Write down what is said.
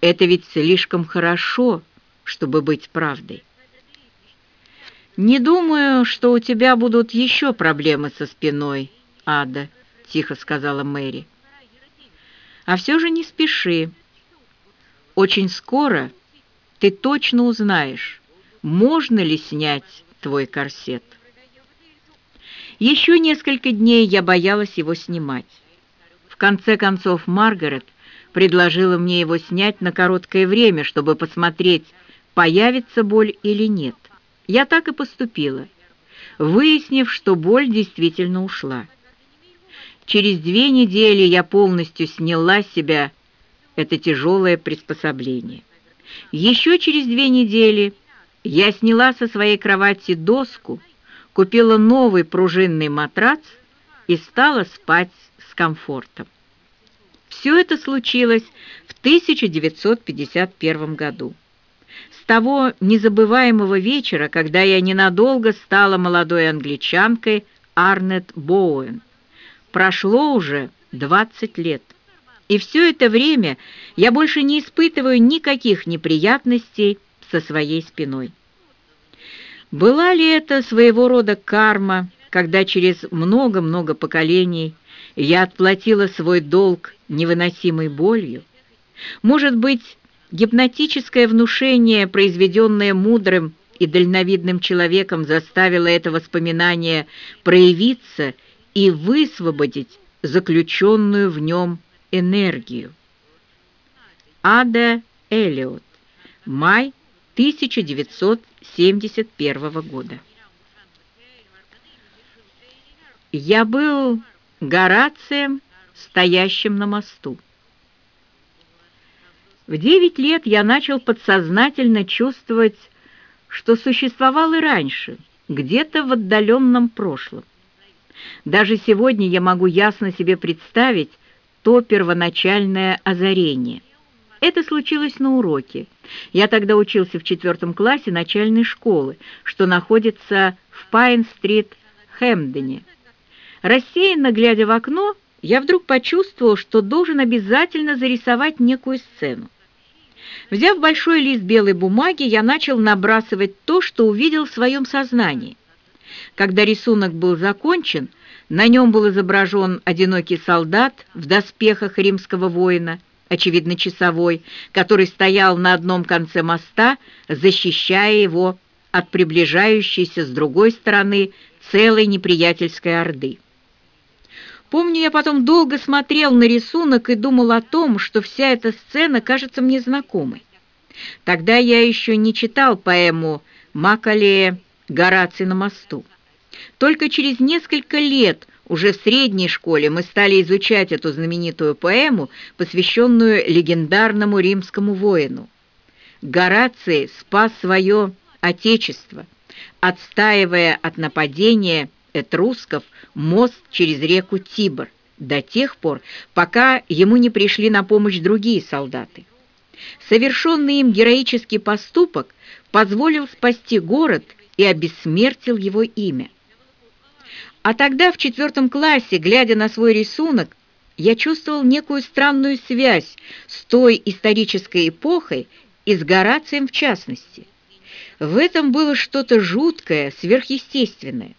Это ведь слишком хорошо, чтобы быть правдой. «Не думаю, что у тебя будут еще проблемы со спиной, Ада», — тихо сказала Мэри. «А все же не спеши. Очень скоро ты точно узнаешь, можно ли снять твой корсет». Еще несколько дней я боялась его снимать. В конце концов Маргарет предложила мне его снять на короткое время, чтобы посмотреть, появится боль или нет. Я так и поступила, выяснив, что боль действительно ушла. Через две недели я полностью сняла себя это тяжелое приспособление. Еще через две недели я сняла со своей кровати доску, купила новый пружинный матрац и стала спать с комфортом. Все это случилось в 1951 году. С того незабываемого вечера, когда я ненадолго стала молодой англичанкой Арнет Боуэн. Прошло уже 20 лет. И все это время я больше не испытываю никаких неприятностей со своей спиной. Была ли это своего рода карма, когда через много-много поколений я отплатила свой долг невыносимой болью? Может быть, гипнотическое внушение, произведенное мудрым и дальновидным человеком, заставило это воспоминание проявиться и высвободить заключенную в нем энергию. Ада Эллиот. Май 1971 года. Я был Горацием, стоящим на мосту. В девять лет я начал подсознательно чувствовать, что существовал и раньше, где-то в отдаленном прошлом. Даже сегодня я могу ясно себе представить то первоначальное озарение. Это случилось на уроке. Я тогда учился в четвертом классе начальной школы, что находится в Пайн-стрит, Хэмдене. Рассеянно глядя в окно, я вдруг почувствовал, что должен обязательно зарисовать некую сцену. Взяв большой лист белой бумаги, я начал набрасывать то, что увидел в своем сознании. Когда рисунок был закончен, на нем был изображен одинокий солдат в доспехах римского воина, очевидно часовой, который стоял на одном конце моста, защищая его от приближающейся с другой стороны целой неприятельской орды. Помню, я потом долго смотрел на рисунок и думал о том, что вся эта сцена кажется мне знакомой. Тогда я еще не читал поэму Макалея «Гораций на мосту». Только через несколько лет уже в средней школе мы стали изучать эту знаменитую поэму, посвященную легендарному римскому воину. Гораций спас свое отечество, отстаивая от нападения этрусков мост через реку Тибр до тех пор, пока ему не пришли на помощь другие солдаты. Совершенный им героический поступок позволил спасти город и обессмертил его имя. А тогда, в четвертом классе, глядя на свой рисунок, я чувствовал некую странную связь с той исторической эпохой и с Горацием в частности. В этом было что-то жуткое, сверхъестественное.